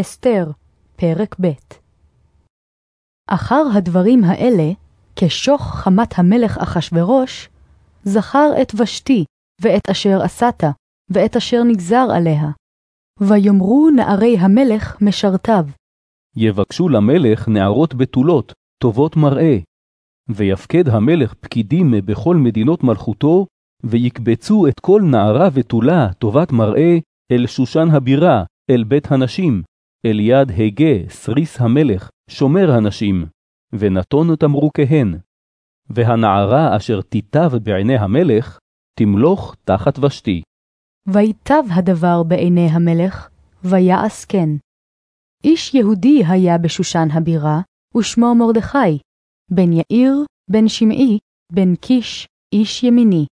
אסתר, פרק ב' אחר הדברים האלה, כשוך חמת המלך אחשורוש, זכר את ושתי, ואת אשר עשת, ואת אשר נגזר עליה. ויאמרו נערי המלך משרתיו, יבקשו למלך נערות בתולות, טובות מראה. ויפקד המלך פקידים בכל מדינות מלכותו, ויקבצו את כל נערה ותולה טובת מראה אל שושן הבירה, אל בית הנשים, אל יד הגה, סריס המלך, שומר הנשים, ונתון תמרוקיהן. והנערה אשר תיטב בעיני המלך, תמלוך תחת ושתי. ויטב הדבר בעיני המלך, ויעש כן. איש יהודי היה בשושן הבירה, ושמו מרדכי, בן יאיר, בן שמעי, בן קיש, איש ימיני,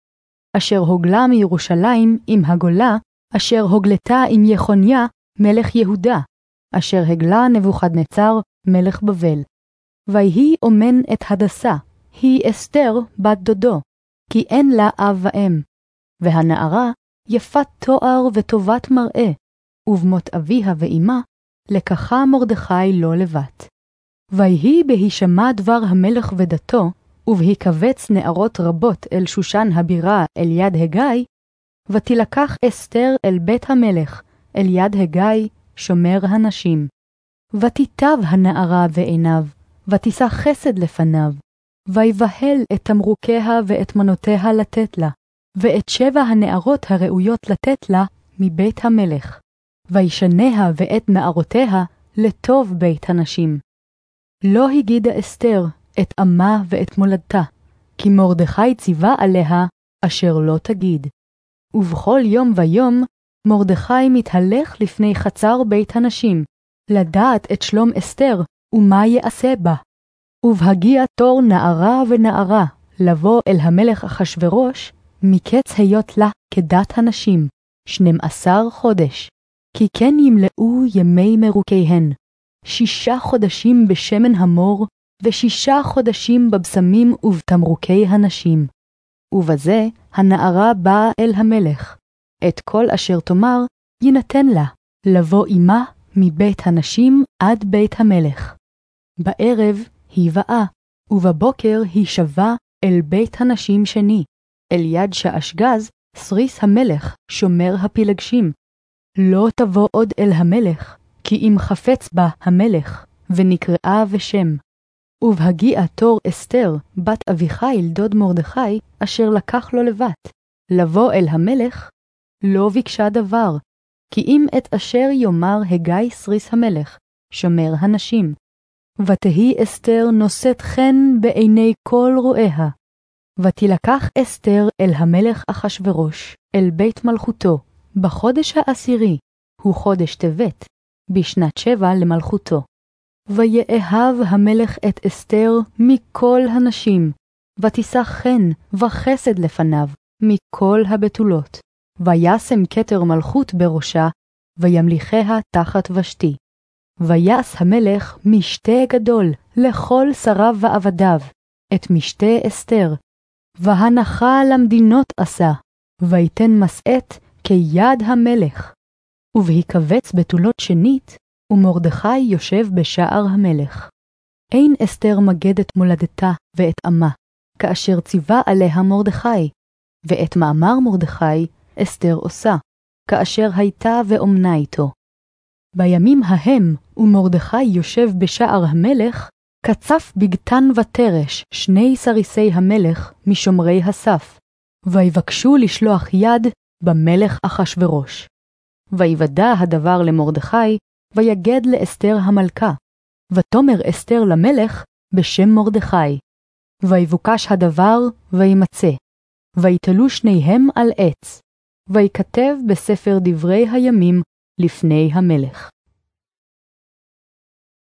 אשר הוגלה מירושלים עם הגולה, אשר הוגלתה עם יחוניה, מלך יהודה, אשר הגלה נבוכדנצר, מלך בבל. ויהי אומן את הדסה, היא אסתר בת דודו, כי אין לה אב ואם. והנערה יפת תואר וטובת מראה, ובמות אביה ואמה, לקחה מרדכי לא לבת. ויהי בהישמע דבר המלך ודתו, ובהיקבץ נערות רבות אל שושן הבירה אל יד הגיא, ותילקח אסתר אל בית המלך, אל יד הגיא, שומר הנשים. ותיטב הנערה בעיניו, ותישא חסד לפניו, ויבהל את תמרוקיה ואת מנותיה לתת לה, ואת שבע הנערות הראויות לתת לה מבית המלך, וישניה ואת נערותיה לטוב בית הנשים. לא הגידה אסתר את עמה ואת מולדתה, כי מרדכי ציווה עליה אשר לא תגיד. ובכל יום ויום מרדכי מתהלך לפני חצר בית הנשים, לדעת את שלום אסתר ומה יעשה בה. ובהגיע תור נערה ונערה לבוא אל המלך אחשורוש, מקץ היות לה כדת הנשים, שנים עשר חודש, כי כן ימלאו ימי מרוקיהן, שישה חודשים בשמן המור, ושישה חודשים בבשמים ובתמרוקי הנשים. ובזה הנערה באה אל המלך. את כל אשר תאמר, יינתן לה, לבוא עמה מבית הנשים עד בית המלך. בערב היא באה, ובבוקר היא שבה אל בית הנשים שני, אל יד שעשגז, סריס המלך, שומר הפילגשים. לא תבוא עוד אל המלך, כי אם חפץ בה המלך, ונקראה בשם. ובהגיע תור אסתר, בת אביחיל דוד מרדכי, אשר לקח לו לבת, לבוא אל המלך, לא ביקשה דבר, כי אם את אשר יאמר הגיא סריס המלך, שומר הנשים. ותהי אסתר נושאת חן בעיני כל רואיה. ותילקח אסתר אל המלך אחשורוש, אל בית מלכותו, בחודש העשירי, הוא חודש טבת, בשנת שבע למלכותו. ויאהב המלך את אסתר מכל הנשים, ותישא חן וחסד לפניו מכל הבתולות. וישם כתר מלכות בראשה, וימליכיה תחת ושתי. ויעש המלך משתה גדול לכל שריו ועבדיו, את משתה אסתר, והנחה למדינות עשה, ויתן מסעת כיד המלך. ובהיקבץ בתולות שנית, ומרדכי יושב בשער המלך. אין אסתר מגדת מולדתה ואת עמה, כאשר ציווה עליה מרדכי, ואת מאמר מרדכי אסתר עושה, כאשר הייתה ואומנה איתו. בימים ההם, ומרדכי יושב בשער המלך, קצף בגתן ותרש שני סריסי המלך משומרי הסף, ויבקשו לשלוח יד במלך אחשורוש. ויוודע הדבר למרדכי, ויגד לאסתר המלכה, ותאמר אסתר למלך בשם מרדכי. ויבוקש הדבר, וימצא. ויתלו שניהם על עץ, ויכתב בספר דברי הימים לפני המלך.